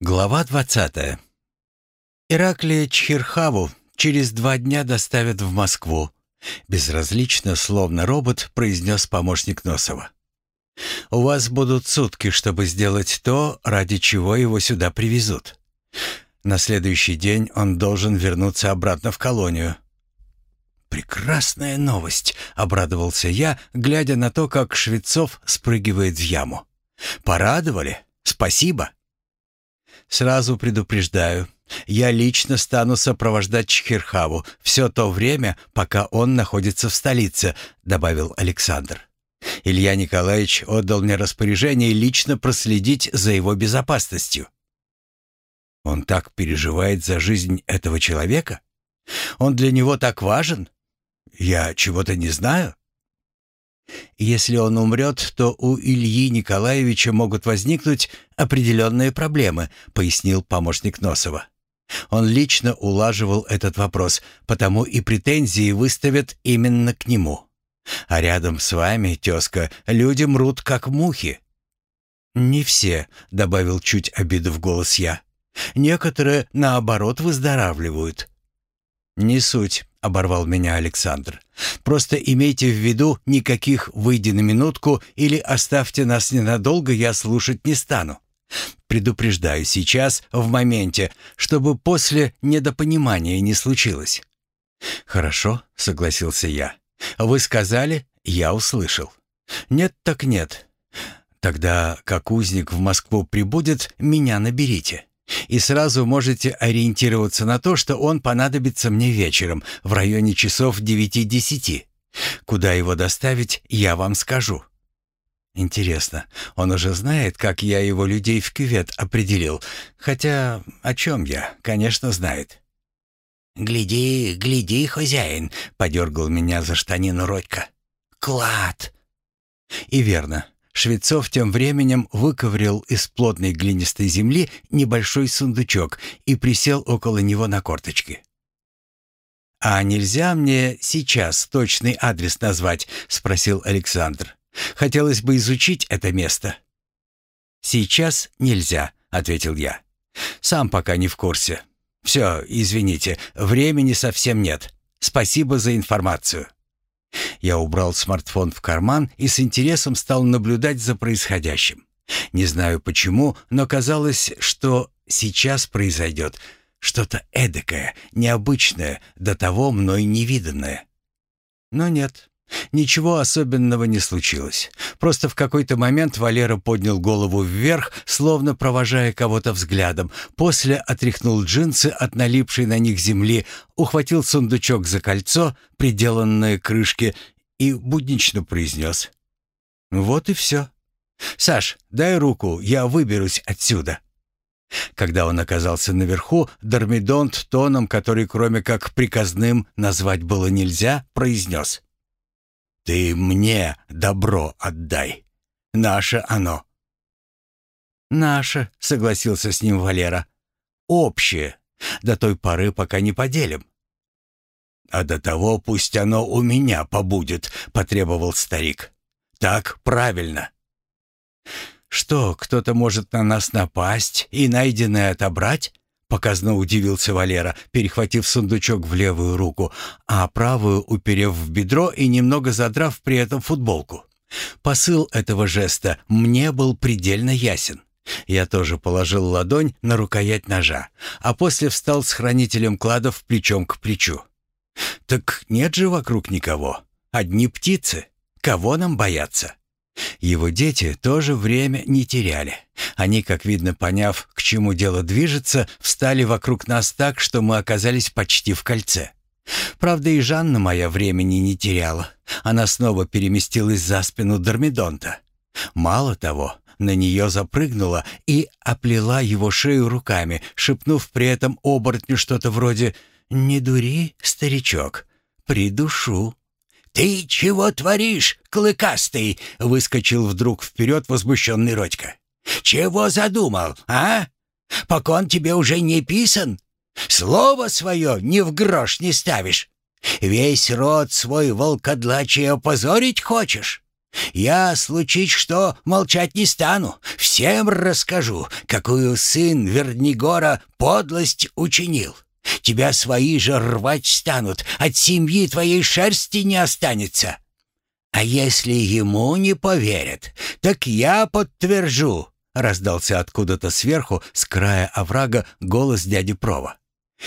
Глава 20. Ираклия Чхирхаву через два дня доставят в Москву. Безразлично, словно робот, произнес помощник Носова. У вас будут сутки, чтобы сделать то, ради чего его сюда привезут. На следующий день он должен вернуться обратно в колонию. «Прекрасная новость», — обрадовался я, глядя на то, как Швецов спрыгивает в яму. «Порадовали? Спасибо». Сразу предупреждаю, я лично стану сопровождать Чхирхаву все то время, пока он находится в столице», — добавил Александр. «Илья Николаевич отдал мне распоряжение лично проследить за его безопасностью». «Он так переживает за жизнь этого человека? Он для него так важен? Я чего-то не знаю?» Если он умрет, то у Ильи Николаевича могут возникнуть определенные проблемы, пояснил помощник Носова. Он лично улаживал этот вопрос, потому и претензии выставят именно к нему. А рядом с вами, тезка, люди мрут как мухи. «Не все», — добавил чуть обиду в голос я. «Некоторые, наоборот, выздоравливают». «Не суть», — оборвал меня Александр. «Просто имейте в виду, никаких «выйди на минутку» или «оставьте нас ненадолго» я слушать не стану. Предупреждаю сейчас, в моменте, чтобы после недопонимания не случилось». «Хорошо», — согласился я. «Вы сказали, я услышал». «Нет так нет. Тогда, как узник в Москву прибудет, меня наберите». И сразу можете ориентироваться на то, что он понадобится мне вечером в районе часов девяти-десяти. Куда его доставить, я вам скажу. Интересно, он уже знает, как я его людей в кювет определил? Хотя о чем я, конечно, знает. «Гляди, гляди, хозяин!» — подергал меня за штанину Родька. «Клад!» И верно, Швецов тем временем выковырял из плотной глинистой земли небольшой сундучок и присел около него на корточки. «А нельзя мне сейчас точный адрес назвать?» — спросил Александр. «Хотелось бы изучить это место». «Сейчас нельзя», — ответил я. «Сам пока не в курсе. Все, извините, времени совсем нет. Спасибо за информацию». Я убрал смартфон в карман и с интересом стал наблюдать за происходящим. Не знаю почему, но казалось, что сейчас произойдет что-то эдакое, необычное, до того мной невиданное. Но нет, Ничего особенного не случилось. Просто в какой-то момент Валера поднял голову вверх, словно провожая кого-то взглядом. После отряхнул джинсы от налипшей на них земли, ухватил сундучок за кольцо, приделанное к крышке, и буднично произнес. «Вот и все. Саш, дай руку, я выберусь отсюда». Когда он оказался наверху, Дормидонт тоном, который кроме как приказным назвать было нельзя, произнес. Ты мне добро отдай. Наше оно. Наше, согласился с ним Валера. Общее. До той поры, пока не поделим. А до того пусть оно у меня побудет, потребовал старик. Так правильно. Что, кто-то может на нас напасть и найденное отобрать? Показно удивился Валера, перехватив сундучок в левую руку, а правую уперев в бедро и немного задрав при этом футболку. Посыл этого жеста мне был предельно ясен. Я тоже положил ладонь на рукоять ножа, а после встал с хранителем кладов плечом к плечу. «Так нет же вокруг никого. Одни птицы. Кого нам бояться?» Его дети тоже время не теряли. Они, как видно, поняв, к чему дело движется, встали вокруг нас так, что мы оказались почти в кольце. Правда, и Жанна моя времени не теряла. Она снова переместилась за спину Дормидонта. Мало того, на нее запрыгнула и оплела его шею руками, шепнув при этом оборотню что-то вроде «Не дури, старичок, придушу». «Ты чего творишь, клыкастый?» — выскочил вдруг вперед возмущенный Родька. «Чего задумал, а? Покон тебе уже не писан? Слово свое ни в грош не ставишь. Весь род свой волкодлачий опозорить хочешь? Я, случить что, молчать не стану. Всем расскажу, какую сын Вернигора подлость учинил. Тебя свои же рвать станут, от семьи твоей шерсти не останется. А если ему не поверят, так я подтвержу, раздался откуда-то сверху, с края оврага, голос дяди Прова.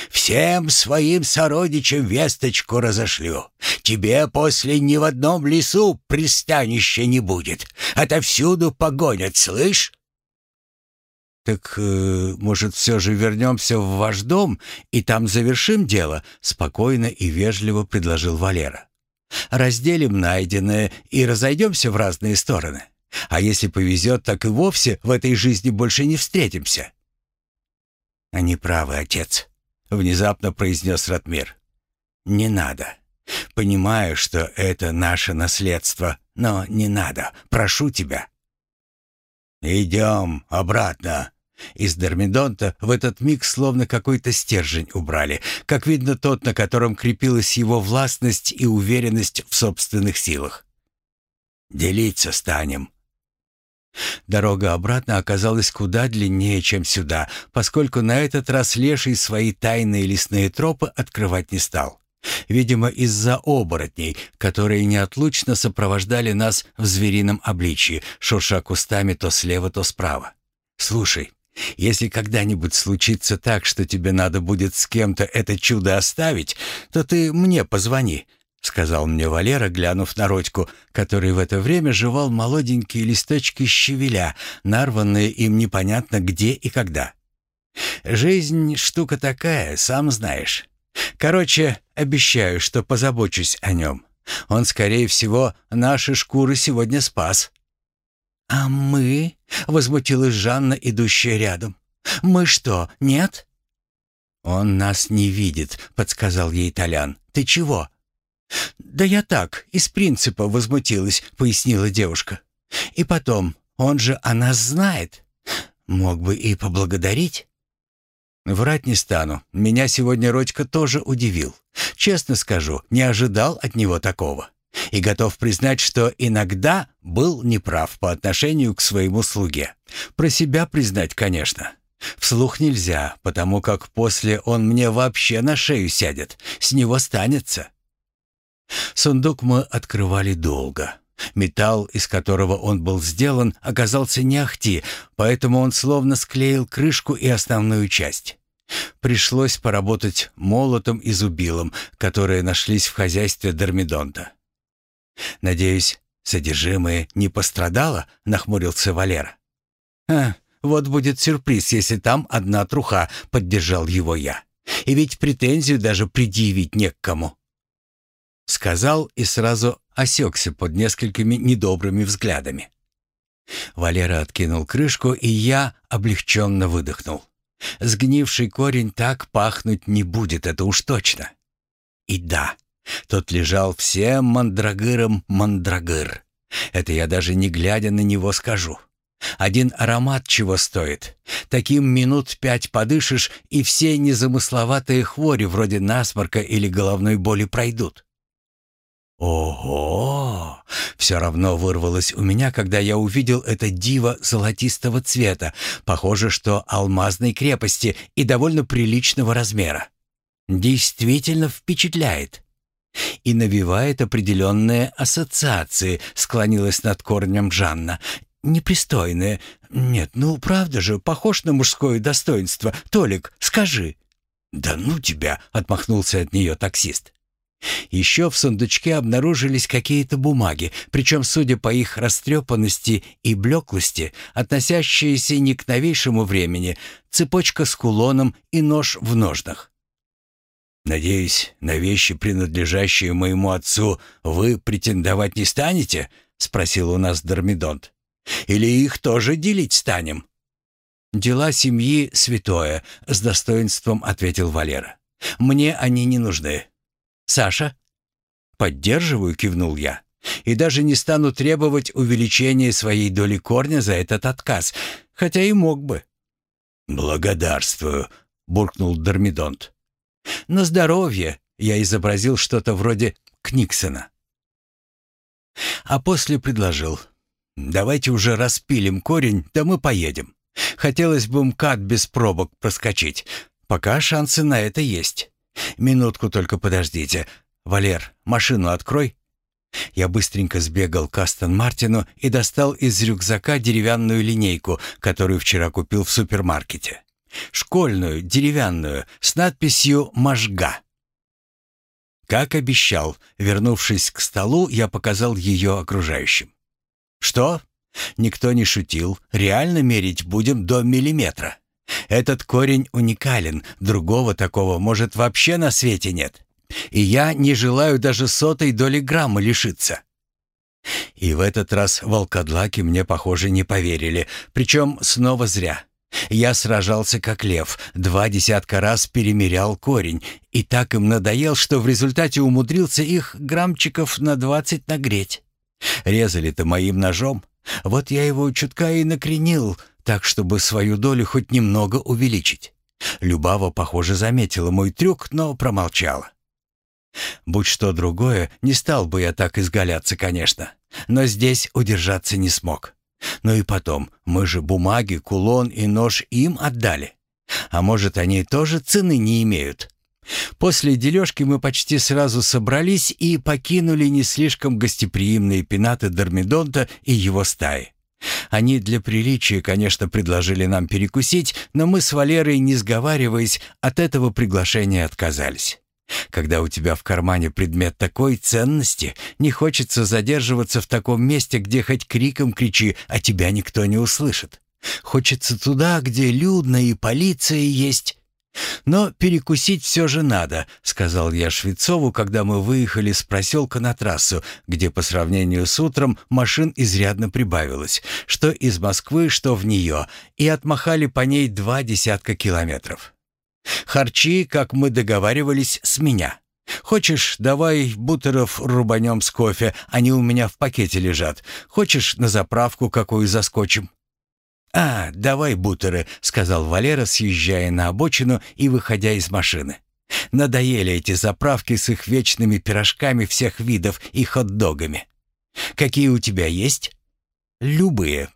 Всем своим сородичам весточку разошлю. Тебе после ни в одном лесу пристанища не будет. Отовсюду погонят, слышь? «Так, э, может, все же вернемся в ваш дом и там завершим дело?» — спокойно и вежливо предложил Валера. «Разделим найденное и разойдемся в разные стороны. А если повезет, так и вовсе в этой жизни больше не встретимся». «Они правы, отец», — внезапно произнес Ратмир. «Не надо. Понимаю, что это наше наследство, но не надо. Прошу тебя». «Идем обратно». Из Дермидонта в этот миг словно какой-то стержень убрали, как видно тот, на котором крепилась его властность и уверенность в собственных силах. «Делиться станем». Дорога обратно оказалась куда длиннее, чем сюда, поскольку на этот раз Леший свои тайные лесные тропы открывать не стал. Видимо, из-за оборотней, которые неотлучно сопровождали нас в зверином обличье, шурша кустами то слева, то справа. «Слушай, если когда-нибудь случится так, что тебе надо будет с кем-то это чудо оставить, то ты мне позвони», — сказал мне Валера, глянув на Родьку, который в это время жевал молоденькие листочки щавеля, нарванные им непонятно где и когда. «Жизнь — штука такая, сам знаешь. Короче, обещаю, что позабочусь о нем. Он, скорее всего, наши шкуры сегодня спас». «А мы?» — возмутилась Жанна, идущая рядом. «Мы что, нет?» «Он нас не видит», — подсказал ей Толян. «Ты чего?» «Да я так, из принципа возмутилась», — пояснила девушка. «И потом, он же о нас знает. Мог бы и поблагодарить». Врать не стану. Меня сегодня Родька тоже удивил. Честно скажу, не ожидал от него такого. И готов признать, что иногда был неправ по отношению к своему слуге. Про себя признать, конечно. Вслух нельзя, потому как после он мне вообще на шею сядет, с него станется. Сундук мы открывали долго. Металл, из которого он был сделан, оказался не ахти, поэтому он словно склеил крышку и основную часть. Пришлось поработать молотом и зубилом, которые нашлись в хозяйстве Дормидонта. «Надеюсь, содержимое не пострадало?» — нахмурился Валера. «А, вот будет сюрприз, если там одна труха», — поддержал его я. «И ведь претензию даже предъявить не к кому». Сказал и сразу осекся под несколькими недобрыми взглядами. Валера откинул крышку, и я облегченно выдохнул. Сгнивший корень так пахнуть не будет, это уж точно. И да, тот лежал всем мандрагыром мандрагыр. Это я даже не глядя на него скажу. Один аромат чего стоит. Таким минут пять подышишь, и все незамысловатые хвори вроде насморка или головной боли пройдут. «Ого!» — все равно вырвалось у меня, когда я увидел это диво золотистого цвета, похоже, что алмазной крепости и довольно приличного размера. Действительно впечатляет. И навевает определенные ассоциации, склонилась над корнем Жанна. Непристойные. Нет, ну правда же, похож на мужское достоинство. Толик, скажи. «Да ну тебя!» — отмахнулся от нее таксист. Еще в сундучке обнаружились какие-то бумаги, причем, судя по их растрепанности и блеклости, относящиеся не к новейшему времени, цепочка с кулоном и нож в ножнах. «Надеюсь, на вещи, принадлежащие моему отцу, вы претендовать не станете?» — спросил у нас Дормидонт. «Или их тоже делить станем?» «Дела семьи святое», — с достоинством ответил Валера. «Мне они не нужны. Саша?» «Поддерживаю», — кивнул я. «И даже не стану требовать увеличения своей доли корня за этот отказ, хотя и мог бы». «Благодарствую», — буркнул Дормидонт. «На здоровье», — я изобразил что-то вроде Книксона. А после предложил. «Давайте уже распилим корень, да мы поедем. Хотелось бы МКАД без пробок проскочить. Пока шансы на это есть. Минутку только подождите. Валер, машину открой». Я быстренько сбегал к Астон Мартину и достал из рюкзака деревянную линейку, которую вчера купил в супермаркете. Школьную, деревянную, с надписью «Можга». Как обещал, вернувшись к столу, я показал ее окружающим. «Что?» Никто не шутил. Реально мерить будем до миллиметра. Этот корень уникален, другого такого, может, вообще на свете нет. И я не желаю даже сотой доли грамма лишиться. И в этот раз волкодлаки мне, похоже, не поверили, причем снова зря. Я сражался как лев, два десятка раз перемерял корень, и так им надоел, что в результате умудрился их граммчиков на двадцать нагреть. Резали-то моим ножом. Вот я его чутка и накренил, так, чтобы свою долю хоть немного увеличить. Любава, похоже, заметила мой трюк, но промолчала. Будь что другое, не стал бы я так изгаляться, конечно. Но здесь удержаться не смог. Ну и потом, мы же бумаги, кулон и нож им отдали. А может, они тоже цены не имеют? После дележки мы почти сразу собрались и покинули не слишком гостеприимные пенаты Дормидонта и его стаи. Они для приличия, конечно, предложили нам перекусить, но мы с Валерой, не сговариваясь, от этого приглашения отказались. Когда у тебя в кармане предмет такой ценности, не хочется задерживаться в таком месте, где хоть криком кричи, а тебя никто не услышит. Хочется туда, где людно и полиция есть, «Но перекусить все же надо», — сказал я Швецову, когда мы выехали с проселка на трассу, где по сравнению с утром машин изрядно прибавилось, что из Москвы, что в нее, и отмахали по ней два десятка километров. «Харчи, как мы договаривались, с меня. Хочешь, давай бутеров рубанем с кофе, они у меня в пакете лежат. Хочешь, на заправку какую заскочим?» «А, давай бутеры», — сказал Валера, съезжая на обочину и выходя из машины. «Надоели эти заправки с их вечными пирожками всех видов и хот-догами. Какие у тебя есть?» «Любые».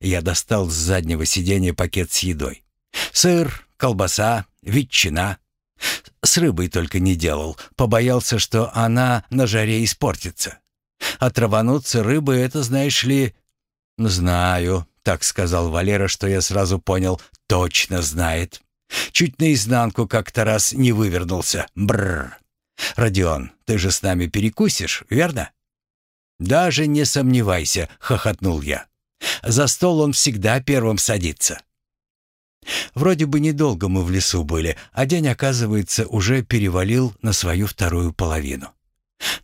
Я достал с заднего сиденья пакет с едой. «Сыр, колбаса, ветчина». С рыбой только не делал, побоялся, что она на жаре испортится. А травануться рыбой — это, знаешь ли... «Знаю», так сказал Валера, что я сразу понял, точно знает. Чуть наизнанку как-то раз не вывернулся. Бррр. Родион, ты же с нами перекусишь, верно? Даже не сомневайся, хохотнул я. За стол он всегда первым садится. Вроде бы недолго мы в лесу были, а день, оказывается, уже перевалил на свою вторую половину.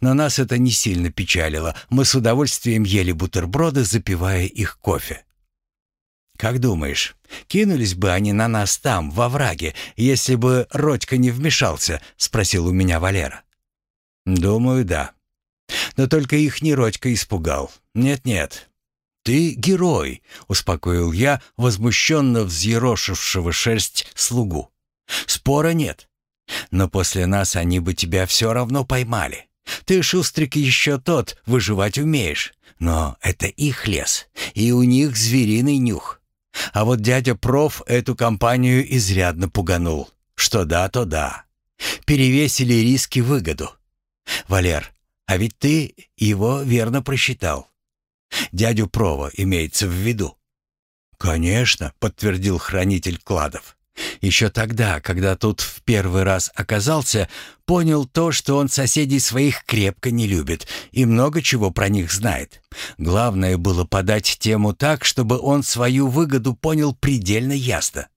Но нас это не сильно печалило. Мы с удовольствием ели бутерброды, запивая их кофе. «Как думаешь, кинулись бы они на нас там, во враге, если бы Родька не вмешался?» — спросил у меня Валера. «Думаю, да. Но только их не Родька испугал. Нет-нет. Ты герой», — успокоил я возмущенно взъерошившего шерсть слугу. «Спора нет. Но после нас они бы тебя все равно поймали. Ты, Шустрик, еще тот, выживать умеешь. Но это их лес, и у них звериный нюх. А вот дядя проф эту компанию изрядно пуганул. Что да, то да. Перевесили риски выгоду. Валер, а ведь ты его верно просчитал. Дядю Прова имеется в виду. «Конечно», — подтвердил хранитель кладов. Еще тогда, когда тут в первый раз оказался, понял то, что он соседей своих крепко не любит и много чего про них знает. Главное было подать тему так, чтобы он свою выгоду понял предельно ясно.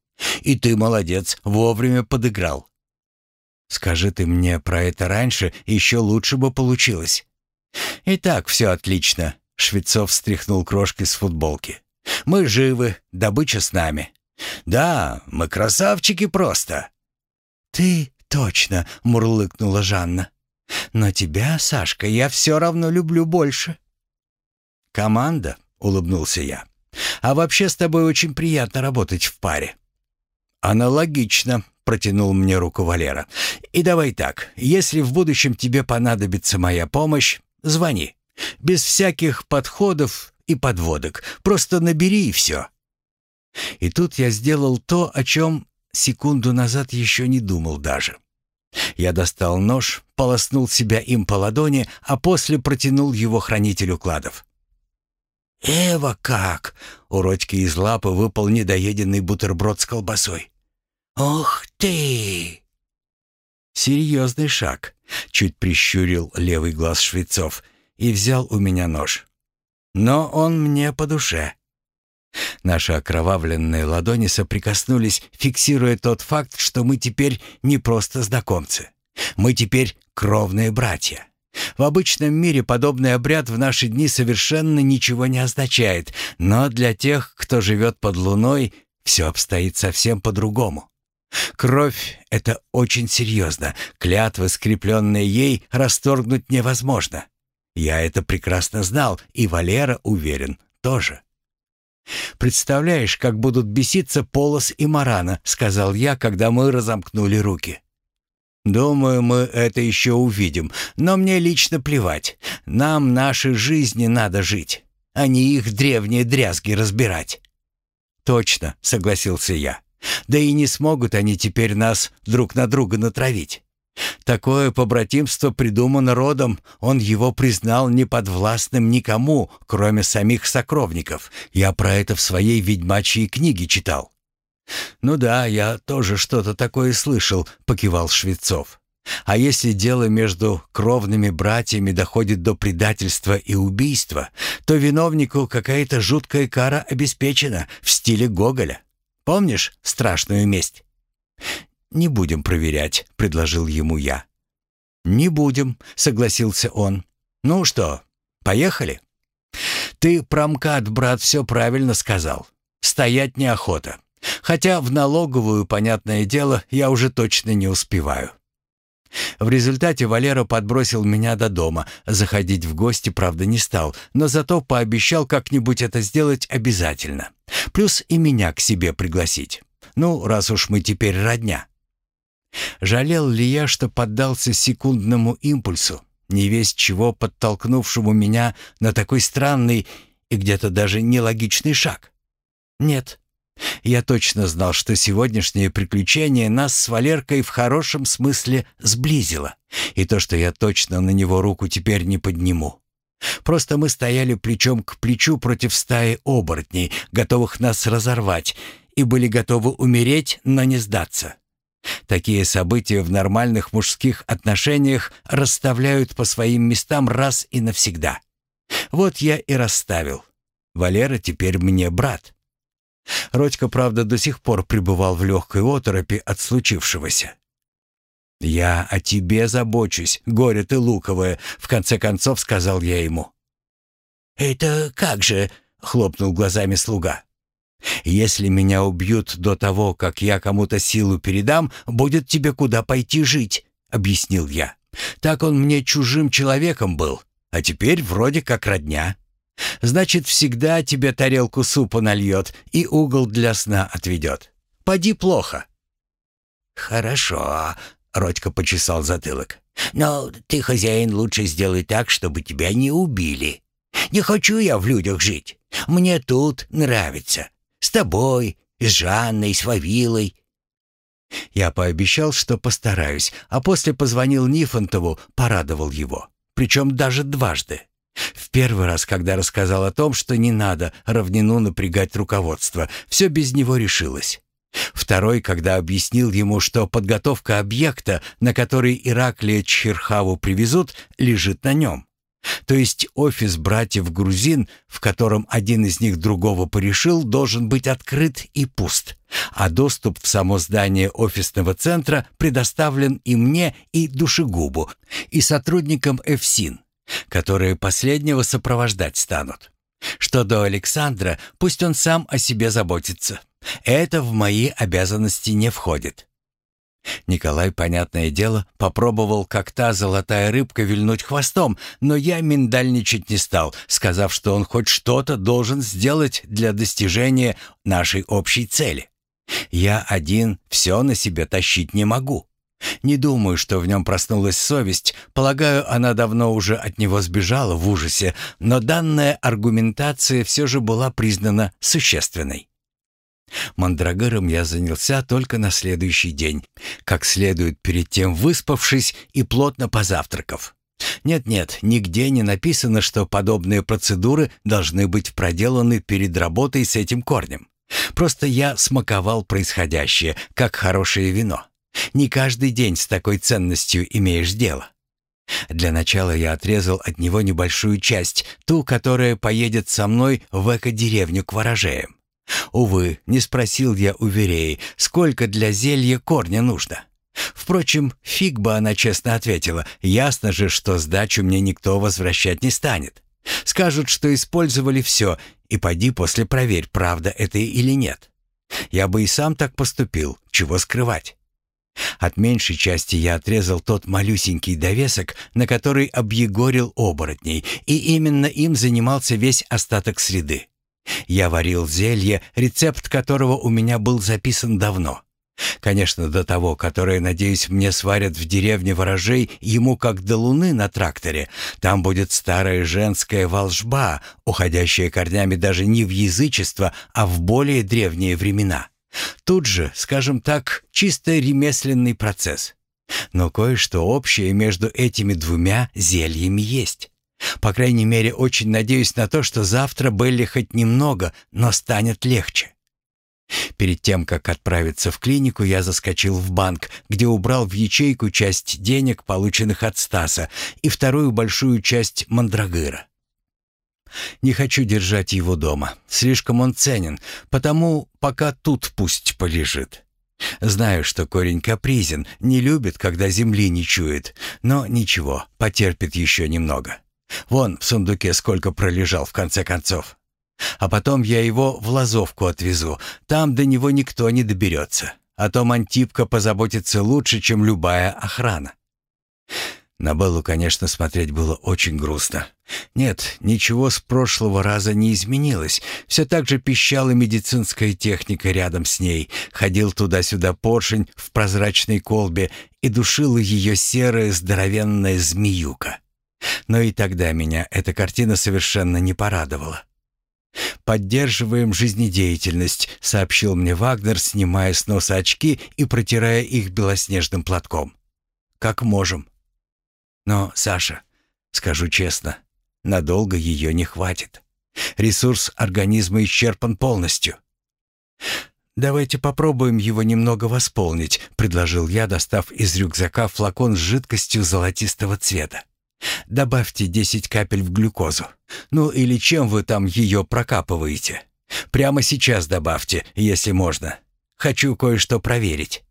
И ты молодец, вовремя подыграл. Скажи ты мне про это раньше, еще лучше бы получилось. И так все отлично. Швецов стряхнул крошки с футболки. Мы живы, добыча с нами. «Да, мы красавчики просто». «Ты точно», — мурлыкнула Жанна. «Но тебя, Сашка, я все равно люблю больше». «Команда», — улыбнулся я. «А вообще с тобой очень приятно работать в паре». «Аналогично», — протянул мне руку Валера. «И давай так, если в будущем тебе понадобится моя помощь, звони. Без всяких подходов и подводок. Просто набери и все. И тут я сделал то, о чем секунду назад еще не думал даже. Я достал нож, полоснул себя им по ладони, а после протянул его хранителю кладов. «Эва как!» — у Родьки из лапы выпал недоеденный бутерброд с колбасой. «Ох ты!» «Серьезный шаг», — чуть прищурил левый глаз Швецов и взял у меня нож. «Но он мне по душе». Наши окровавленные ладони соприкоснулись, фиксируя тот факт, что мы теперь не просто знакомцы. Мы теперь кровные братья. В обычном мире подобный обряд в наши дни совершенно ничего не означает, но для тех, кто живет под луной, все обстоит совсем по-другому. Кровь — это очень серьезно. Клятвы, скрепленные ей, расторгнуть невозможно. Я это прекрасно знал, и Валера, уверен, тоже. «Представляешь, как будут беситься Полос и Марана», — сказал я, когда мы разомкнули руки. «Думаю, мы это еще увидим, но мне лично плевать. Нам наши жизни надо жить, а не их древние дрязги разбирать». «Точно», — согласился я. «Да и не смогут они теперь нас друг на друга натравить. Такое побратимство придумано родом, он его признал неподвластным никому, кроме самих сокровников. Я про это в своей ведьмачьей книге читал». «Ну да, я тоже что-то такое слышал», — покивал Швецов. «А если дело между кровными братьями доходит до предательства и убийства, то виновнику какая-то жуткая кара обеспечена в стиле Гоголя. Помнишь страшную месть?» «Не будем проверять», — предложил ему я. «Не будем», — согласился он. «Ну что, поехали?» «Ты, промкат, брат, все правильно сказал. Стоять неохота. Хотя в налоговую, понятное дело, я уже точно не успеваю». В результате Валера подбросил меня до дома. Заходить в гости, правда, не стал, но зато пообещал как-нибудь это сделать обязательно. Плюс и меня к себе пригласить. Ну, раз уж мы теперь родня. Жалел ли я, что поддался секундному импульсу, не весь чего подтолкнувшему меня на такой странный и где-то даже нелогичный шаг? Нет. Я точно знал, что сегодняшнее приключение нас с Валеркой в хорошем смысле сблизило, и то, что я точно на него руку теперь не подниму. Просто мы стояли плечом к плечу против стаи оборотней, готовых нас разорвать, и были готовы умереть, но не сдаться. Такие события в нормальных мужских отношениях расставляют по своим местам раз и навсегда. Вот я и расставил. Валера теперь мне брат. Родька, правда, до сих пор пребывал в легкой оторопи от случившегося. «Я о тебе забочусь, горе ты луковое», — в конце концов сказал я ему. «Это как же?» — хлопнул глазами слуга. Если меня убьют до того, как я кому-то силу передам, будет тебе куда пойти жить, объяснил я. Так он мне чужим человеком был, а теперь вроде как родня. Значит, всегда тебе тарелку супа нальет и угол для сна отведет. Поди плохо. Хорошо, Родька почесал затылок. Но ты, хозяин, лучше сделай так, чтобы тебя не убили. Не хочу я в людях жить. Мне тут нравится. С тобой, с Жанной, с Вавилой». Я пообещал, что постараюсь, а после позвонил Нифонтову, порадовал его. Причем даже дважды. В первый раз, когда рассказал о том, что не надо равнину напрягать руководство, все без него решилось. Второй, когда объяснил ему, что подготовка объекта, на который Ираклия Чхирхаву привезут, лежит на нем. То есть офис братьев Грузин, в котором один из них другого порешил, должен быть открыт и пуст, а доступ в само здание офисного центра предоставлен и мне, и душегубу, и сотрудникам ЭФСИН, которые последнего сопровождать станут. Что до Александра, пусть он сам о себе заботится. Это в мои обязанности не входит. Николай, понятное дело, попробовал, как та золотая рыбка, вильнуть хвостом, но я миндальничать не стал, сказав, что он хоть что-то должен сделать для достижения нашей общей цели. Я один все на себе тащить не могу. Не думаю, что в нем проснулась совесть. Полагаю, она давно уже от него сбежала в ужасе, но данная аргументация все же была признана существенной. Мандрагором я занялся только на следующий день, как следует перед тем выспавшись и плотно позавтракав. Нет-нет, нигде не написано, что подобные процедуры должны быть проделаны перед работой с этим корнем. Просто я смаковал происходящее, как хорошее вино. Не каждый день с такой ценностью имеешь дело. Для начала я отрезал от него небольшую часть, ту, которая поедет со мной в эко-деревню к ворожеям. Увы, не спросил я у Вереи, сколько для зелья корня нужно. Впрочем, фиг бы она честно ответила. Ясно же, что сдачу мне никто возвращать не станет. Скажут, что использовали все, и поди после проверь, правда это или нет. Я бы и сам так поступил, чего скрывать. От меньшей части я отрезал тот малюсенький довесок, на который объегорил оборотней, и именно им занимался весь остаток среды. Я варил зелье, рецепт которого у меня был записан давно. Конечно, до того, которое, надеюсь, мне сварят в деревне ворожей, ему как до луны на тракторе. Там будет старая женская волжба, уходящая корнями даже не в язычество, а в более древние времена. Тут же, скажем так, чисто ремесленный процесс. Но кое-что общее между этими двумя зельями есть. По крайней мере, очень надеюсь на то, что завтра Белли хоть немного, но станет легче. Перед тем, как отправиться в клинику, я заскочил в банк, где убрал в ячейку часть денег, полученных от Стаса, и вторую большую часть мандрагыра. Не хочу держать его дома. Слишком он ценен, потому пока тут пусть полежит. Знаю, что корень капризен, не любит, когда земли не чует, но ничего, потерпит еще немного. Вон в сундуке сколько пролежал в конце концов. А потом я его в Лазовку отвезу. Там до него никто не доберется. А то Антипка позаботится лучше, чем любая охрана. На Беллу, конечно, смотреть было очень грустно. Нет, ничего с прошлого раза не изменилось. Все так же пищала медицинская техника рядом с ней. Ходил туда-сюда поршень в прозрачной колбе и душила ее серая здоровенная змеюка. Но и тогда меня эта картина совершенно не порадовала. «Поддерживаем жизнедеятельность», — сообщил мне Вагнер, снимая с носа очки и протирая их белоснежным платком. «Как можем». «Но, Саша, скажу честно, надолго ее не хватит. Ресурс организма исчерпан полностью». «Давайте попробуем его немного восполнить», — предложил я, достав из рюкзака флакон с жидкостью золотистого цвета. Добавьте 10 капель в глюкозу. Ну или чем вы там ее прокапываете? Прямо сейчас добавьте, если можно. Хочу кое-что проверить.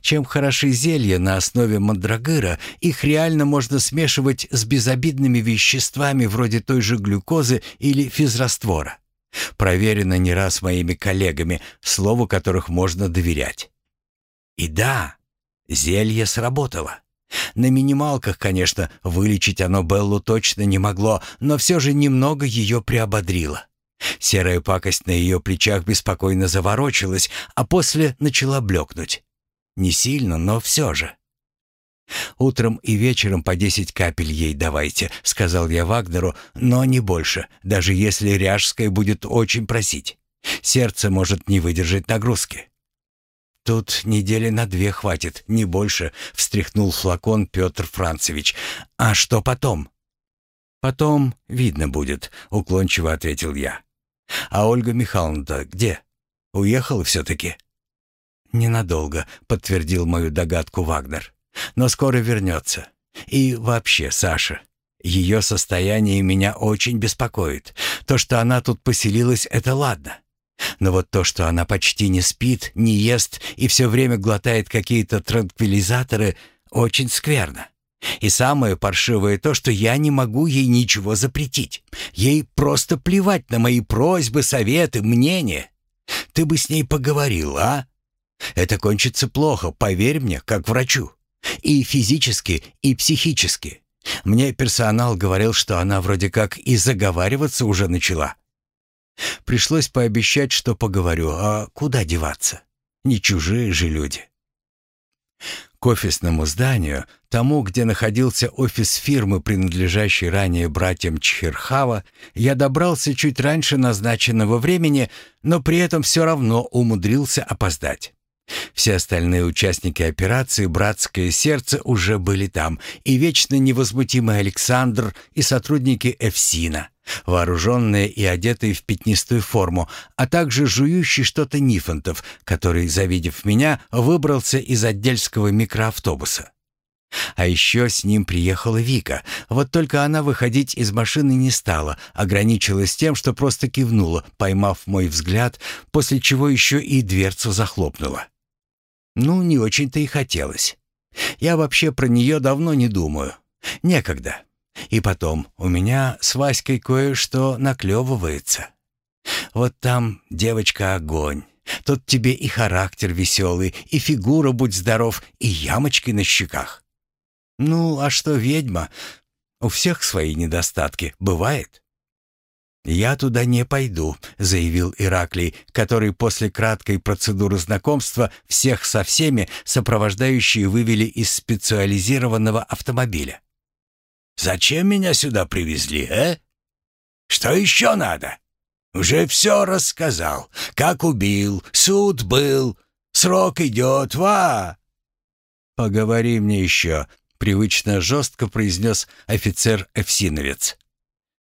Чем хороши зелья на основе мандрагыра, их реально можно смешивать с безобидными веществами вроде той же глюкозы или физраствора. Проверено не раз моими коллегами, слову которых можно доверять. И да, зелье сработало. На минималках, конечно, вылечить оно Беллу точно не могло, но все же немного ее приободрило. Серая пакость на ее плечах беспокойно заворочилась, а после начала блекнуть. Не сильно, но все же. «Утром и вечером по десять капель ей давайте», — сказал я Вагнеру, «но не больше, даже если Ряжская будет очень просить. Сердце может не выдержать нагрузки». «Тут недели на две хватит, не больше», — встряхнул флакон Петр Францевич. «А что потом?» «Потом видно будет», — уклончиво ответил я. «А Ольга Михайловна-то где? Уехала все-таки?» «Ненадолго», — подтвердил мою догадку Вагнер. «Но скоро вернется. И вообще, Саша, ее состояние меня очень беспокоит. То, что она тут поселилась, это ладно. Но вот то, что она почти не спит, не ест и все время глотает какие-то транквилизаторы, очень скверно. И самое паршивое то, что я не могу ей ничего запретить. Ей просто плевать на мои просьбы, советы, мнения. Ты бы с ней поговорил, а? Это кончится плохо, поверь мне, как врачу. И физически, и психически. Мне персонал говорил, что она вроде как и заговариваться уже начала. Пришлось пообещать, что поговорю, а куда деваться? Не чужие же люди. К офисному зданию, тому, где находился офис фирмы, принадлежащей ранее братьям Чхирхава, я добрался чуть раньше назначенного времени, но при этом все равно умудрился опоздать. Все остальные участники операции «Братское сердце» уже были там, и вечно невозмутимый Александр, и сотрудники Эфсина, вооруженные и одетые в пятнистую форму, а также жующий что-то Нифонтов, который, завидев меня, выбрался из отдельского микроавтобуса. А еще с ним приехала Вика. Вот только она выходить из машины не стала, ограничилась тем, что просто кивнула, поймав мой взгляд, после чего еще и дверцу захлопнула. Ну, не очень-то и хотелось. Я вообще про нее давно не думаю. Некогда. И потом, у меня с Васькой кое-что наклевывается. Вот там девочка огонь. Тут тебе и характер веселый, и фигура, будь здоров, и ямочки на щеках. Ну, а что ведьма? У всех свои недостатки, бывает. «Я туда не пойду», — заявил Ираклий, который после краткой процедуры знакомства всех со всеми сопровождающие вывели из специализированного автомобиля. «Зачем меня сюда привезли, э? Что еще надо? Уже все рассказал. Как убил, суд был, срок идет, ва!» «Поговори мне еще», — привычно жестко произнес офицер-эфсиновец.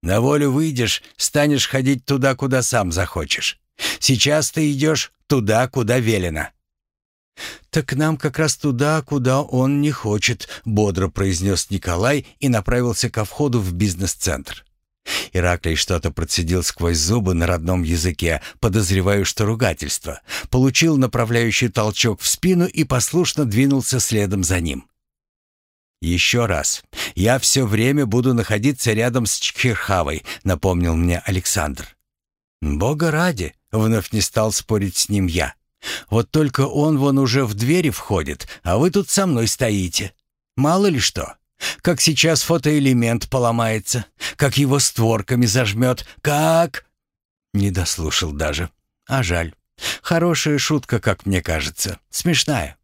На волю выйдешь, станешь ходить туда, куда сам захочешь. Сейчас ты идешь туда, куда велено». «Так нам как раз туда, куда он не хочет», — бодро произнес Николай и направился ко входу в бизнес-центр. Ираклий что-то процедил сквозь зубы на родном языке, подозреваю, что ругательство. Получил направляющий толчок в спину и послушно двинулся следом за ним. «Еще раз. Я все время буду находиться рядом с Чхирхавой», — напомнил мне Александр. «Бога ради», — вновь не стал спорить с ним я. «Вот только он вон уже в двери входит, а вы тут со мной стоите. Мало ли что. Как сейчас фотоэлемент поломается, как его створками зажмет, как...» Не дослушал даже. А жаль. Хорошая шутка, как мне кажется. Смешная.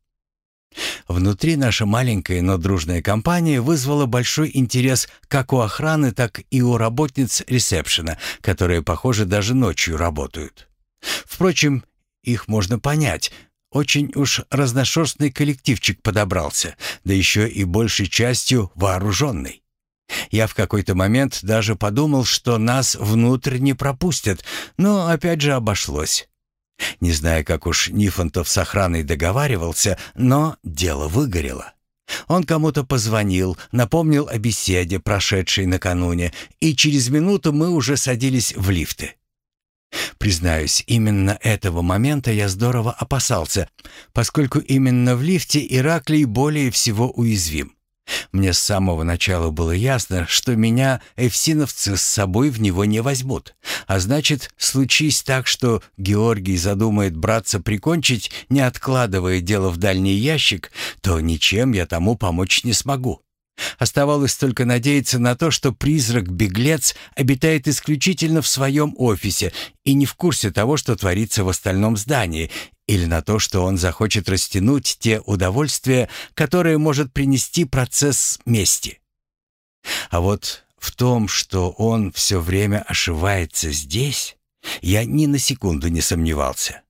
Внутри наша маленькая, но дружная компания вызвала большой интерес как у охраны, так и у работниц ресепшена, которые, похоже, даже ночью работают. Впрочем, их можно понять. Очень уж разношерстный коллективчик подобрался, да еще и большей частью вооруженный. Я в какой-то момент даже подумал, что нас внутрь не пропустят, но опять же обошлось. Не знаю, как уж Нифонтов с охраной договаривался, но дело выгорело. Он кому-то позвонил, напомнил о беседе, прошедшей накануне, и через минуту мы уже садились в лифты. Признаюсь, именно этого момента я здорово опасался, поскольку именно в лифте Ираклий более всего уязвим. Мне с самого начала было ясно, что меня эфсиновцы с собой в него не возьмут. А значит, случись так, что Георгий задумает братца прикончить, не откладывая дело в дальний ящик, то ничем я тому помочь не смогу. Оставалось только надеяться на то, что призрак-беглец обитает исключительно в своем офисе и не в курсе того, что творится в остальном здании, или на то, что он захочет растянуть те удовольствия, которые может принести процесс мести. А вот в том, что он все время ошивается здесь, я ни на секунду не сомневался.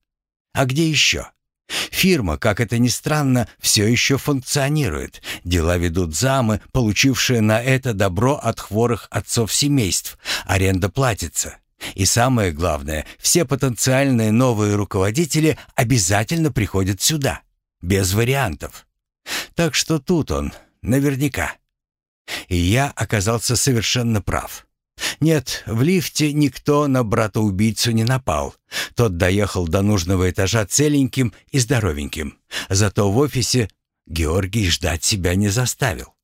А где еще? Фирма, как это ни странно, все еще функционирует. Дела ведут замы, получившие на это добро от хворых отцов семейств. Аренда платится. И самое главное, все потенциальные новые руководители обязательно приходят сюда. Без вариантов. Так что тут он, наверняка. И я оказался совершенно прав. Нет, в лифте никто на брата-убийцу не напал. Тот доехал до нужного этажа целеньким и здоровеньким. Зато в офисе Георгий ждать себя не заставил.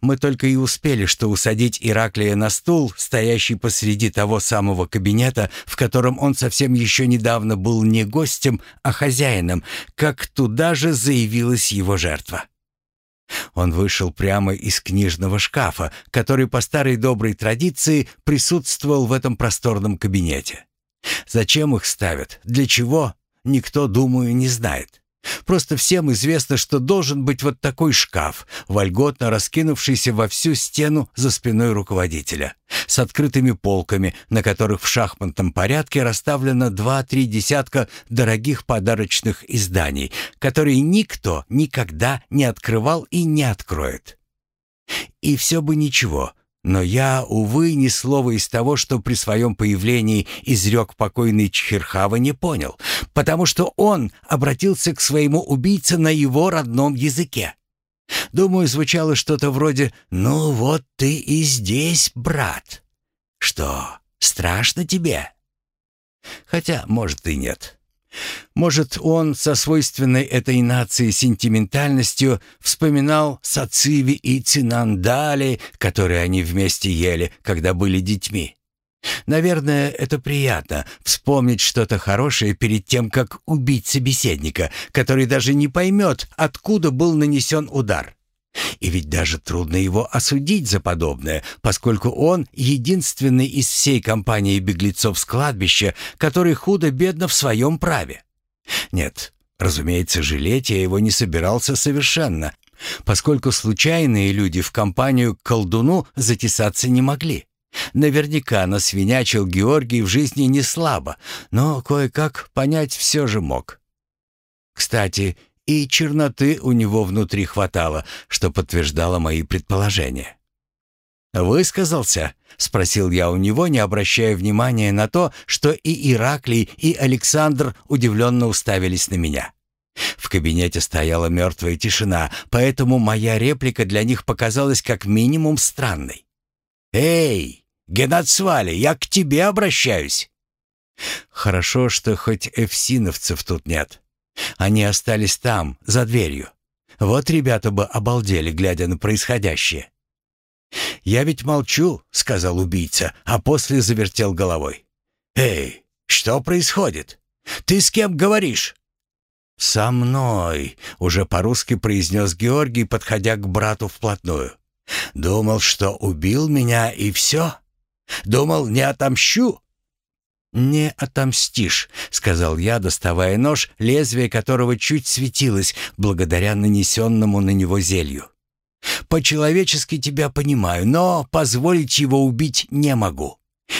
Мы только и успели что усадить Ираклия на стул, стоящий посреди того самого кабинета, в котором он совсем еще недавно был не гостем, а хозяином, как туда же заявилась его жертва. Он вышел прямо из книжного шкафа, который по старой доброй традиции присутствовал в этом просторном кабинете. Зачем их ставят? Для чего? Никто, думаю, не знает. Просто всем известно, что должен быть вот такой шкаф, вольготно раскинувшийся во всю стену за спиной руководителя, с открытыми полками, на которых в шахматном порядке расставлено два-три десятка дорогих подарочных изданий, которые никто никогда не открывал и не откроет. И все бы ничего, но я, увы, ни слова из того, что при своем появлении изрек покойный Чхирхава, не понял, потому что он обратился к своему убийце на его родном языке. Думаю, звучало что-то вроде «Ну вот ты и здесь, брат». «Что, страшно тебе?» Хотя, может, и нет. Может, он со свойственной этой нации сентиментальностью вспоминал Сациви и Цинандали, которые они вместе ели, когда были детьми. Наверное, это приятно — вспомнить что-то хорошее перед тем, как убить собеседника, который даже не поймет, откуда был нанесен удар. И ведь даже трудно его осудить за подобное, поскольку он единственный из всей компании беглецов с кладбища, который худо-бедно в своем праве. Нет, разумеется, жалеть я его не собирался совершенно, поскольку случайные люди в компанию к колдуну затесаться не могли. Наверняка насвинячил Георгий в жизни не слабо, но кое-как понять все же мог. Кстати, и черноты у него внутри хватало, что подтверждало мои предположения. «Высказался?» — спросил я у него, не обращая внимания на то, что и Ираклий, и Александр удивленно уставились на меня. В кабинете стояла мертвая тишина, поэтому моя реплика для них показалась как минимум странной. «Эй, Геннадсвали, я к тебе обращаюсь!» «Хорошо, что хоть эфсиновцев тут нет. Они остались там, за дверью. Вот ребята бы обалдели, глядя на происходящее. «Я ведь молчу», — сказал убийца, а после завертел головой. «Эй, что происходит? Ты с кем говоришь?» «Со мной», — уже по-русски произнес Георгий, подходя к брату вплотную. «Думал, что убил меня и все? Думал, не отомщу?» «Не отомстишь», — сказал я, доставая нож, лезвие которого чуть светилось благодаря нанесенному на него зелью. «По-человечески тебя понимаю, но позволить его убить не могу.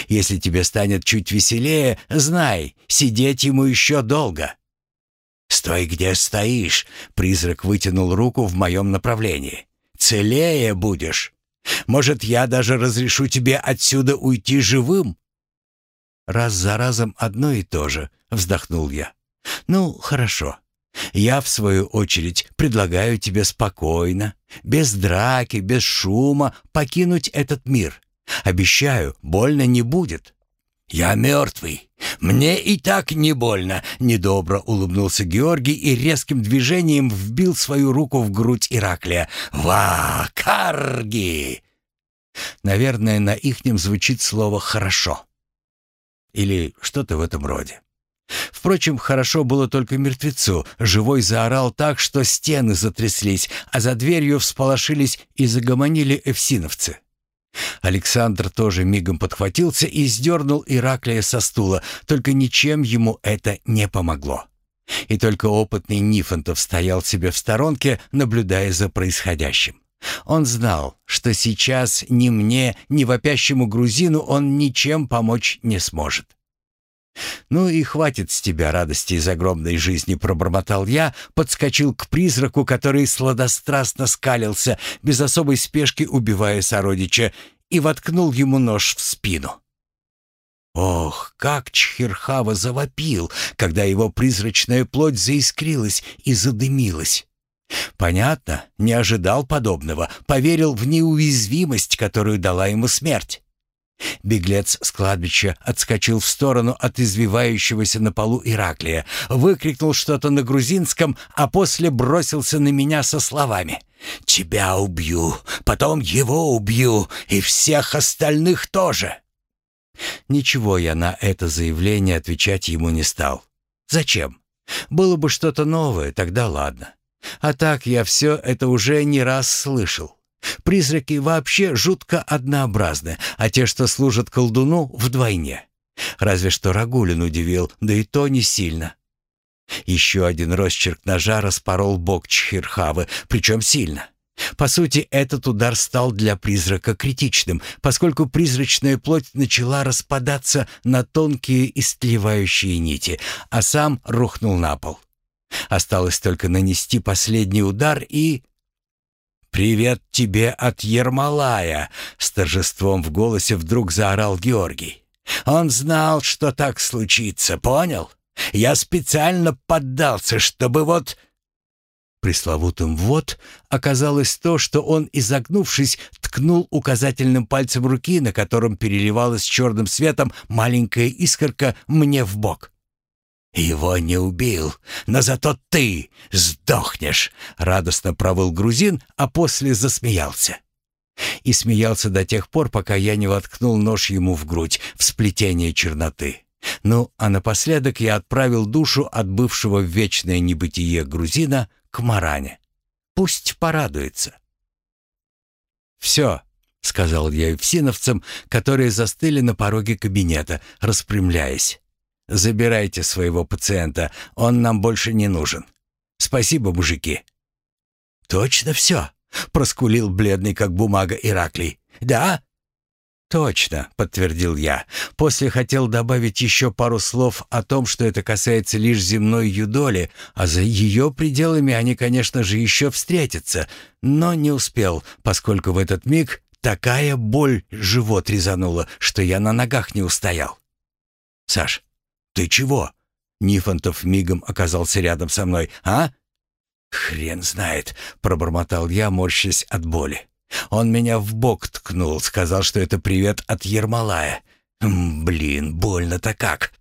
Если тебе станет чуть веселее, знай, сидеть ему еще долго». «Стой, где стоишь!» — призрак вытянул руку в моем направлении. «Целее будешь. Может, я даже разрешу тебе отсюда уйти живым?» Раз за разом одно и то же, вздохнул я. Ну, хорошо. Я, в свою очередь, предлагаю тебе спокойно, без драки, без шума покинуть этот мир. Обещаю, больно не будет. «Я мертвый. Мне и так не больно», — недобро улыбнулся Георгий и резким движением вбил свою руку в грудь Ираклия. «Ва, карги!» Наверное, на ихнем звучит слово «хорошо» или что-то в этом роде. Впрочем, хорошо было только мертвецу. Живой заорал так, что стены затряслись, а за дверью всполошились и загомонили эвсиновцы. Александр тоже мигом подхватился и сдернул Ираклия со стула, только ничем ему это не помогло. И только опытный Нифонтов стоял себе в сторонке, наблюдая за происходящим. Он знал, что сейчас ни мне, ни вопящему грузину он ничем помочь не сможет. «Ну и хватит с тебя радости из огромной жизни», — пробормотал я, подскочил к призраку, который сладострастно скалился, без особой спешки убивая сородича, и воткнул ему нож в спину. Ох, как Чхирхава завопил, когда его призрачная плоть заискрилась и задымилась. Понятно, не ожидал подобного, поверил в неуязвимость, которую дала ему смерть. Беглец с кладбища отскочил в сторону от извивающегося на полу Ираклия, выкрикнул что-то на грузинском, а после бросился на меня со словами «Тебя убью, потом его убью и всех остальных тоже». Ничего я на это заявление отвечать ему не стал. Зачем? Было бы что-то новое, тогда ладно. А так я все это уже не раз слышал. Призраки вообще жутко однообразны, а те, что служат колдуну, вдвойне. Разве что Рагулин удивил, да и то не сильно. Еще один росчерк ножа распорол бок Чхирхавы, причем сильно. По сути, этот удар стал для призрака критичным, поскольку призрачная плоть начала распадаться на тонкие истлевающие нити, а сам рухнул на пол. Осталось только нанести последний удар и... «Привет тебе от Ермолая!» — с торжеством в голосе вдруг заорал Георгий. «Он знал, что так случится, понял? Я специально поддался, чтобы вот...» Пресловутым «вот» оказалось то, что он, изогнувшись, ткнул указательным пальцем руки, на котором переливалась черным светом маленькая искорка, мне в бок. «Его не убил, но зато ты сдохнешь!» — радостно провыл грузин, а после засмеялся. И смеялся до тех пор, пока я не воткнул нож ему в грудь, в сплетение черноты. Ну, а напоследок я отправил душу от бывшего в вечное небытие грузина к Маране. Пусть порадуется. «Все», — сказал я евсиновцам, которые застыли на пороге кабинета, распрямляясь. Забирайте своего пациента, он нам больше не нужен. Спасибо, мужики». «Точно все?» — проскулил бледный, как бумага, Ираклий. «Да?» «Точно», — подтвердил я. После хотел добавить еще пару слов о том, что это касается лишь земной юдоли, а за ее пределами они, конечно же, еще встретятся, но не успел, поскольку в этот миг такая боль живот резанула, что я на ногах не устоял. «Саш, «Ты чего?» Нифонтов мигом оказался рядом со мной. «А?» «Хрен знает», — пробормотал я, морщась от боли. «Он меня в бок ткнул, сказал, что это привет от Ермолая. Блин, больно-то как.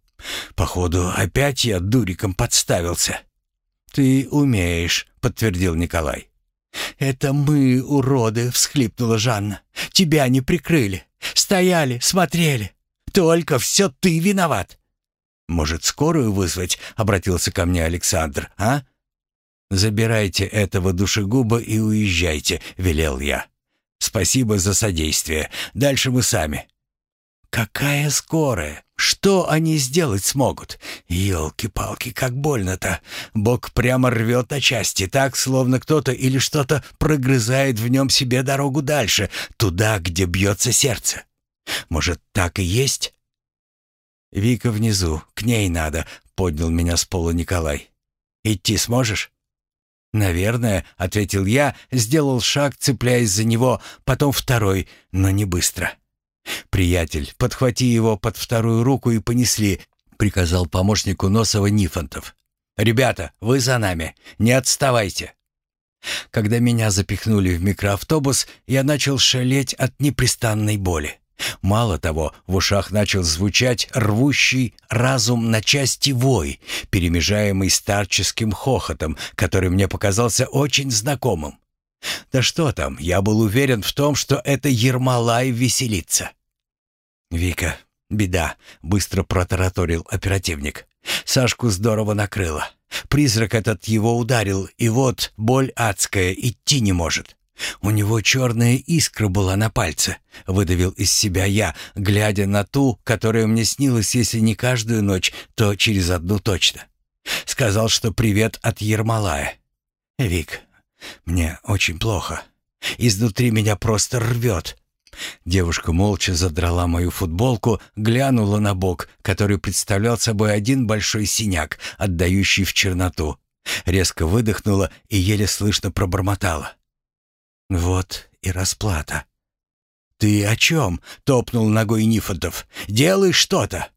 Походу, опять я дуриком подставился». «Ты умеешь», — подтвердил Николай. «Это мы, уроды!» — всхлипнула Жанна. «Тебя не прикрыли. Стояли, смотрели. Только все ты виноват. «Может, скорую вызвать?» — обратился ко мне Александр. «А?» «Забирайте этого душегуба и уезжайте», — велел я. «Спасибо за содействие. Дальше мы сами». «Какая скорая? Что они сделать смогут? Ёлки-палки, как больно-то! Бог прямо рвет на части, так, словно кто-то или что-то прогрызает в нем себе дорогу дальше, туда, где бьется сердце. Может, так и есть?» «Вика внизу, к ней надо», — поднял меня с пола Николай. «Идти сможешь?» «Наверное», — ответил я, сделал шаг, цепляясь за него, потом второй, но не быстро. «Приятель, подхвати его под вторую руку и понесли», — приказал помощнику Носова Нифонтов. «Ребята, вы за нами, не отставайте». Когда меня запихнули в микроавтобус, я начал шалеть от непрестанной боли. Мало того, в ушах начал звучать рвущий разум на части вой, перемежаемый старческим хохотом, который мне показался очень знакомым. Да что там, я был уверен в том, что это Ермолай веселится. «Вика, беда», — быстро протараторил оперативник. Сашку здорово накрыло. Призрак этот его ударил, и вот боль адская, идти не может. «У него черная искра была на пальце», — выдавил из себя я, глядя на ту, которая мне снилась, если не каждую ночь, то через одну точно. Сказал, что привет от Ермолая. «Вик, мне очень плохо. Изнутри меня просто рвет». Девушка молча задрала мою футболку, глянула на бок, который представлял собой один большой синяк, отдающий в черноту. Резко выдохнула и еле слышно пробормотала. Вот и расплата. «Ты о чем?» — топнул ногой Нифонтов. «Делай что-то!»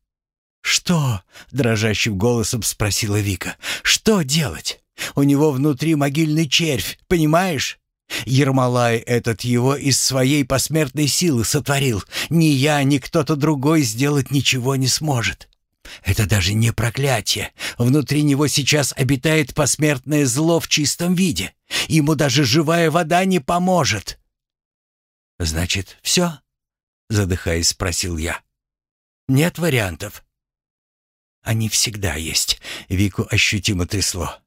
«Что?» — дрожащим голосом спросила Вика. «Что делать? У него внутри могильный червь, понимаешь? Ермолай этот его из своей посмертной силы сотворил. Ни я, ни кто-то другой сделать ничего не сможет. Это даже не проклятие. Внутри него сейчас обитает посмертное зло в чистом виде. Ему даже живая вода не поможет. «Значит, все?» — задыхаясь, спросил я. «Нет вариантов?» «Они всегда есть», — Вику ощутимо трясло.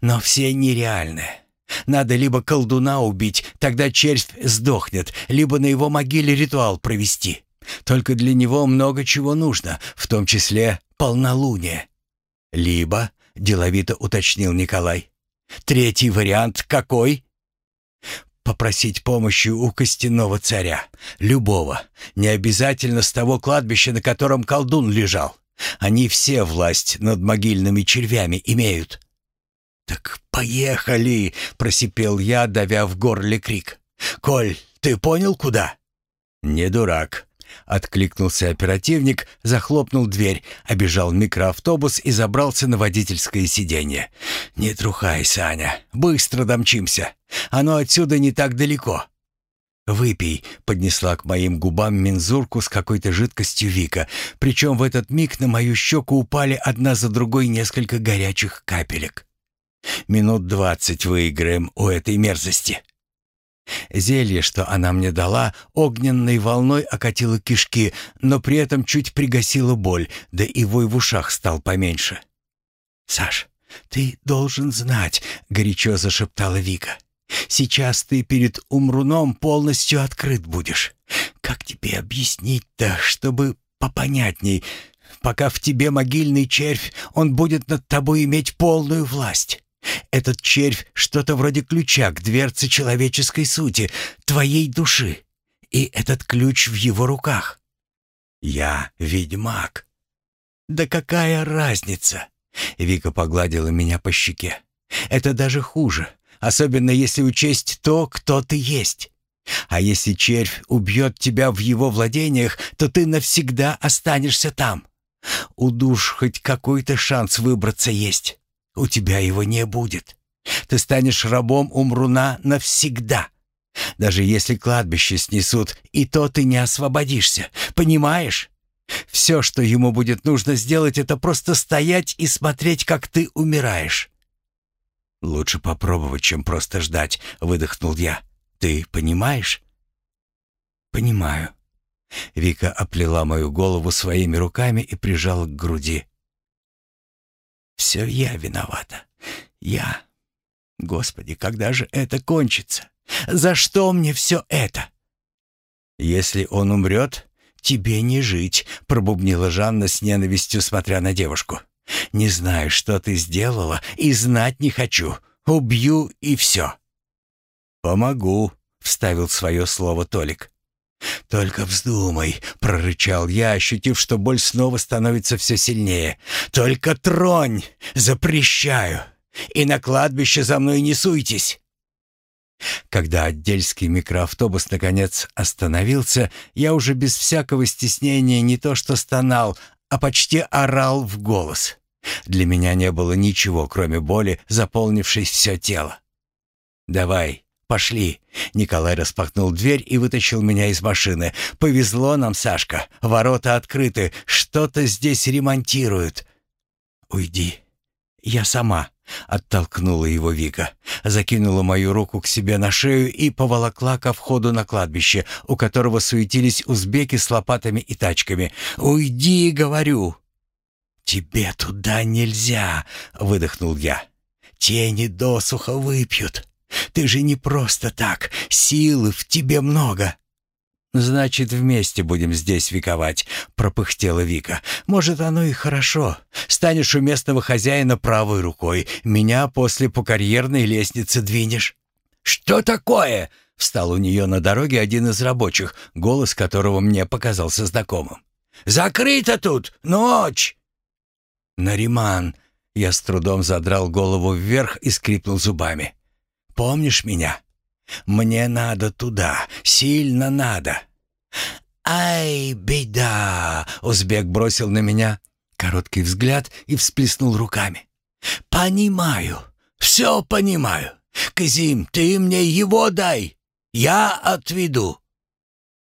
«Но все нереальные. Надо либо колдуна убить, тогда червь сдохнет, либо на его могиле ритуал провести. Только для него много чего нужно, в том числе полнолуние. Либо, деловито уточнил Николай. «Третий вариант какой?» попросить помощи у костяного царя. Любого. Не обязательно с того кладбища, на котором колдун лежал. Они все власть над могильными червями имеют. «Так поехали!» — просипел я, давя в горле крик. «Коль, ты понял, куда?» «Не дурак», — откликнулся оперативник, захлопнул дверь, обежал микроавтобус и забрался на водительское сиденье. «Не трухай, Саня, быстро домчимся. Оно отсюда не так далеко». «Выпей», — поднесла к моим губам мензурку с какой-то жидкостью Вика, причем в этот миг на мою щеку упали одна за другой несколько горячих капелек. «Минут двадцать выиграем у этой мерзости». Зелье, что она мне дала, огненной волной окатило кишки, но при этом чуть пригасило боль, да и вой в ушах стал поменьше. «Саш, ты должен знать», — горячо зашептала Вика. «Сейчас ты перед Умруном полностью открыт будешь. Как тебе объяснить-то, чтобы попонятней? Пока в тебе могильный червь, он будет над тобой иметь полную власть». Этот червь — что-то вроде ключа к дверце человеческой сути, твоей души. И этот ключ в его руках. Я ведьмак. Да какая разница? Вика погладила меня по щеке. Это даже хуже, особенно если учесть то, кто ты есть. А если червь убьет тебя в его владениях, то ты навсегда останешься там. У душ хоть какой-то шанс выбраться есть. У тебя его не будет. Ты станешь рабом Умруна навсегда. Даже если кладбище снесут, и то ты не освободишься. Понимаешь? Все, что ему будет нужно сделать, это просто стоять и смотреть, как ты умираешь. «Лучше попробовать, чем просто ждать», — выдохнул я. «Ты понимаешь?» «Понимаю». Вика оплела мою голову своими руками и прижала к груди. Все я виновата. Я. Господи, когда же это кончится? За что мне все это? Если он умрет, тебе не жить, пробубнила Жанна с ненавистью, смотря на девушку. Не знаю, что ты сделала, и знать не хочу. Убью и все. Помогу, вставил свое слово Толик. «Только вздумай», — прорычал я, ощутив, что боль снова становится все сильнее. «Только тронь! Запрещаю! И на кладбище за мной не суйтесь!» Когда отдельский микроавтобус наконец остановился, я уже без всякого стеснения не то что стонал, а почти орал в голос. Для меня не было ничего, кроме боли, заполнившей все тело. «Давай, «Пошли!» Николай распахнул дверь и вытащил меня из машины. «Повезло нам, Сашка. Ворота открыты. Что-то здесь ремонтируют». «Уйди. Я сама», — оттолкнула его Вика. Закинула мою руку к себе на шею и поволокла ко входу на кладбище, у которого суетились узбеки с лопатами и тачками. «Уйди, говорю!» «Тебе туда нельзя!» — выдохнул я. «Тени досуха выпьют!» Ты же не просто так, силы в тебе много». «Значит, вместе будем здесь вековать», — пропыхтела Вика. «Может, оно и хорошо. Станешь у местного хозяина правой рукой, меня после по карьерной лестнице двинешь». «Что такое?» — встал у нее на дороге один из рабочих, голос которого мне показался знакомым. «Закрыто тут! Ночь!» «Нариман!» — я с трудом задрал голову вверх и скрипнул зубами. Помнишь меня? Мне надо туда, сильно надо». «Ай, беда!» — узбек бросил на меня короткий взгляд и всплеснул руками. «Понимаю, все понимаю. Казим, ты мне его дай, я отведу».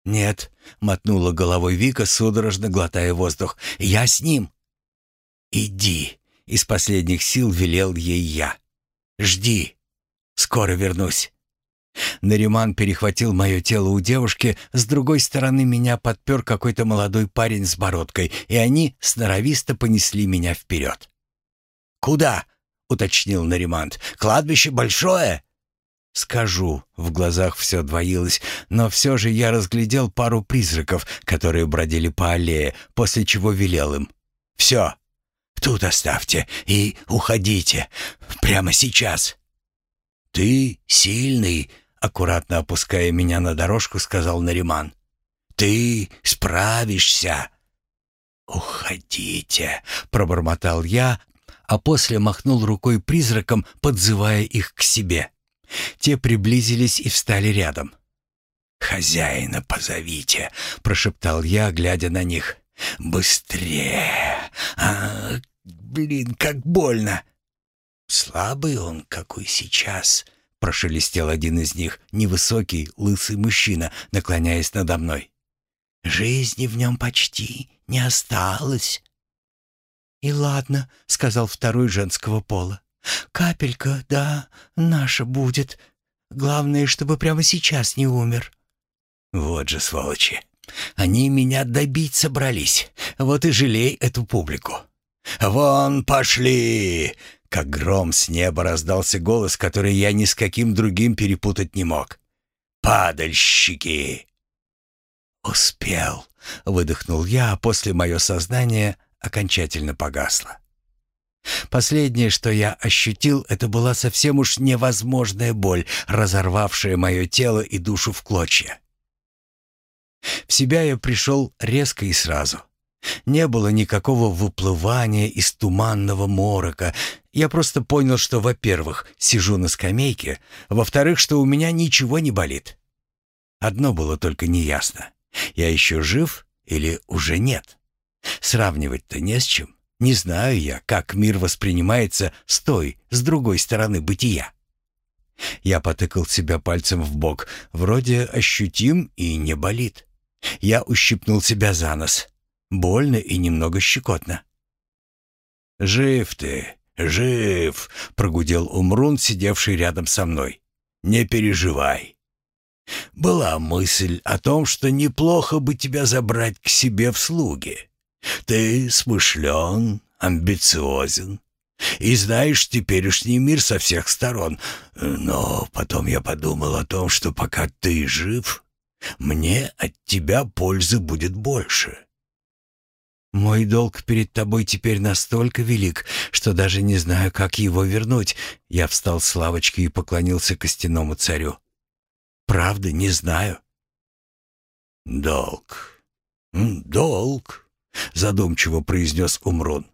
«Нет», — мотнула головой Вика, судорожно глотая воздух, — «я с ним». «Иди», — из последних сил велел ей я. «Жди». Скоро вернусь». Нариман перехватил мое тело у девушки, с другой стороны меня подпер какой-то молодой парень с бородкой, и они сноровисто понесли меня вперед. «Куда?» — уточнил Наримант. «Кладбище большое?» «Скажу». В глазах все двоилось, но все же я разглядел пару призраков, которые бродили по аллее, после чего велел им. «Все, Тут оставьте и уходите. Прямо сейчас». «Ты сильный», — аккуратно опуская меня на дорожку, сказал Нариман. «Ты справишься». «Уходите», — пробормотал я, а после махнул рукой призраком, подзывая их к себе. Те приблизились и встали рядом. «Хозяина позовите», — прошептал я, глядя на них. «Быстрее! А, блин, как больно!» «Слабый он, какой сейчас», — прошелестел один из них, невысокий, лысый мужчина, наклоняясь надо мной. «Жизни в нем почти не осталось». «И ладно», — сказал второй женского пола. «Капелька, да, наша будет. Главное, чтобы прямо сейчас не умер». «Вот же сволочи! Они меня добить собрались. Вот и жалей эту публику». «Вон пошли!» Как гром с неба раздался голос, который я ни с каким другим перепутать не мог. «Падальщики!» «Успел!» — выдохнул я, а после мое сознание окончательно погасло. Последнее, что я ощутил, это была совсем уж невозможная боль, разорвавшая мое тело и душу в клочья. В себя я пришел резко и сразу. Не было никакого выплывания из туманного морока. Я просто понял, что, во-первых, сижу на скамейке, во-вторых, что у меня ничего не болит. Одно было только неясно. Я еще жив или уже нет? Сравнивать-то не с чем. Не знаю я, как мир воспринимается с той, с другой стороны бытия. Я потыкал себя пальцем в бок. Вроде ощутим и не болит. Я ущипнул себя за нос. Больно и немного щекотно. «Жив ты, жив!» — прогудел Умрун, сидевший рядом со мной. «Не переживай. Была мысль о том, что неплохо бы тебя забрать к себе в слуги. Ты смышлен, амбициозен и знаешь теперешний мир со всех сторон. Но потом я подумал о том, что пока ты жив, мне от тебя пользы будет больше. Мой долг перед тобой теперь настолько велик, что даже не знаю, как его вернуть. Я встал с лавочки и поклонился костяному царю. Правда, не знаю. Долг. Долг, задумчиво произнес Умрун.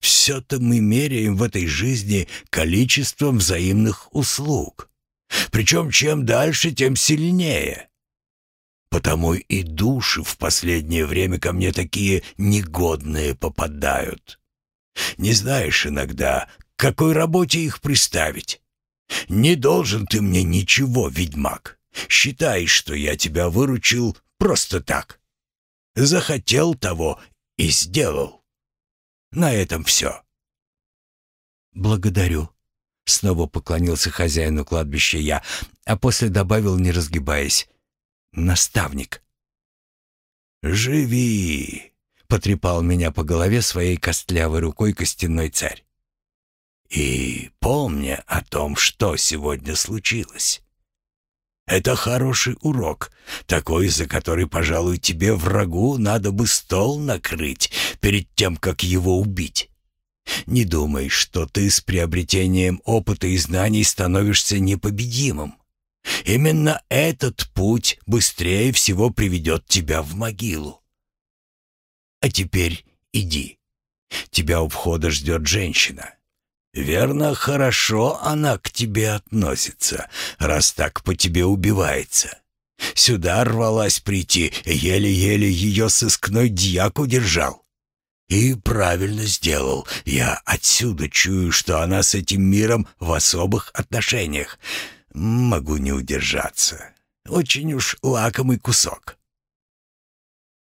Все-то мы меряем в этой жизни количеством взаимных услуг. Причем чем дальше, тем сильнее. Потому и души в последнее время ко мне такие негодные попадают. Не знаешь иногда, к какой работе их приставить. Не должен ты мне ничего, ведьмак. Считай, что я тебя выручил просто так. Захотел того и сделал. На этом все. Благодарю. Снова поклонился хозяину кладбища я, а после добавил, не разгибаясь наставник. «Живи!» — потрепал меня по голове своей костлявой рукой костяной царь. «И помня о том, что сегодня случилось. Это хороший урок, такой, за который, пожалуй, тебе, врагу, надо бы стол накрыть перед тем, как его убить. Не думай, что ты с приобретением опыта и знаний становишься непобедимым. Именно этот путь быстрее всего приведет тебя в могилу. А теперь иди. Тебя у входа ждет женщина. Верно, хорошо она к тебе относится, раз так по тебе убивается. Сюда рвалась прийти, еле-еле ее сыскной дьяк удержал. И правильно сделал. Я отсюда чую, что она с этим миром в особых отношениях могу не удержаться. Очень уж лакомый кусок.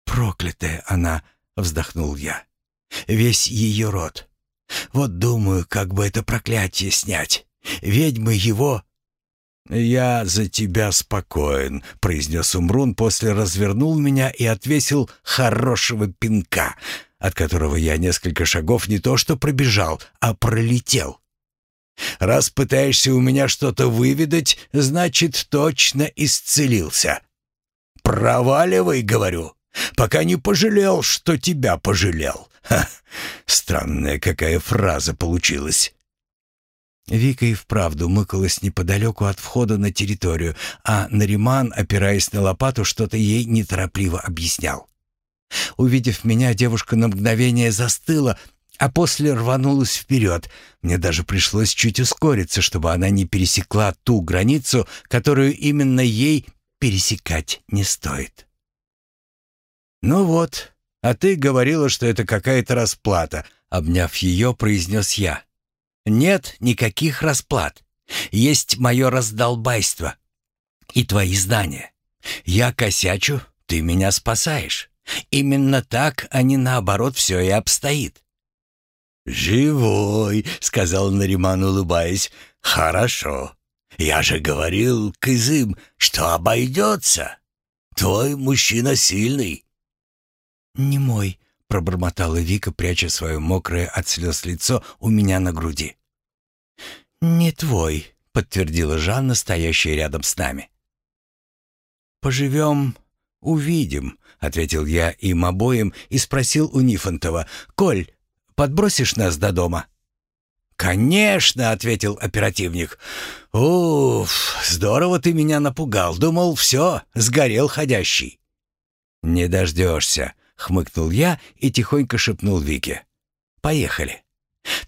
«Проклятая она!» — вздохнул я. «Весь ее род. Вот думаю, как бы это проклятие снять. Ведьмы его...» «Я за тебя спокоен», — произнес Умрун, после развернул меня и отвесил хорошего пинка, от которого я несколько шагов не то что пробежал, а пролетел. Раз пытаешься у меня что-то выведать, значит, точно исцелился. Проваливай, говорю, пока не пожалел, что тебя пожалел. Ха, странная какая фраза получилась. Вика и вправду мыкалась неподалеку от входа на территорию, а Нариман, опираясь на лопату, что-то ей неторопливо объяснял. Увидев меня, девушка на мгновение застыла, а после рванулась вперед. Мне даже пришлось чуть ускориться, чтобы она не пересекла ту границу, которую именно ей пересекать не стоит. «Ну вот, а ты говорила, что это какая-то расплата», — обняв ее, произнес я. Нет никаких расплат. Есть мое раздолбайство и твои знания. Я косячу, ты меня спасаешь. Именно так, а не наоборот, все и обстоит. «Живой», — сказал Нариман, улыбаясь. «Хорошо. Я же говорил, Кызым, что обойдется. Твой мужчина сильный». «Не мой», пробормотала Вика, пряча свое мокрое от слез лицо у меня на груди. «Не твой», — подтвердила Жанна, стоящая рядом с нами. «Поживем, увидим», — ответил я им обоим и спросил у Нифонтова. «Коль, подбросишь нас до дома?» «Конечно», — ответил оперативник. «Уф, здорово ты меня напугал. Думал, все, сгорел ходящий». «Не дождешься», — хмыкнул я и тихонько шепнул Вике. «Поехали.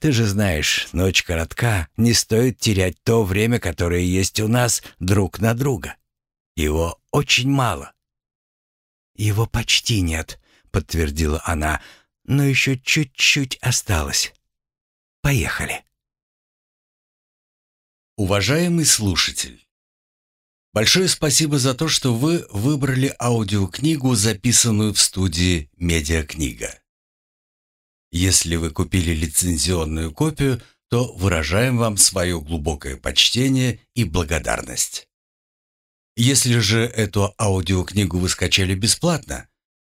Ты же знаешь, ночь коротка, не стоит терять то время, которое есть у нас друг на друга. Его очень мало». «Его почти нет», — подтвердила она, — «но еще чуть-чуть осталось. Поехали». Уважаемый слушатель! Большое спасибо за то, что вы выбрали аудиокнигу, записанную в студии «Медиакнига». Если вы купили лицензионную копию, то выражаем вам свое глубокое почтение и благодарность. Если же эту аудиокнигу вы скачали бесплатно,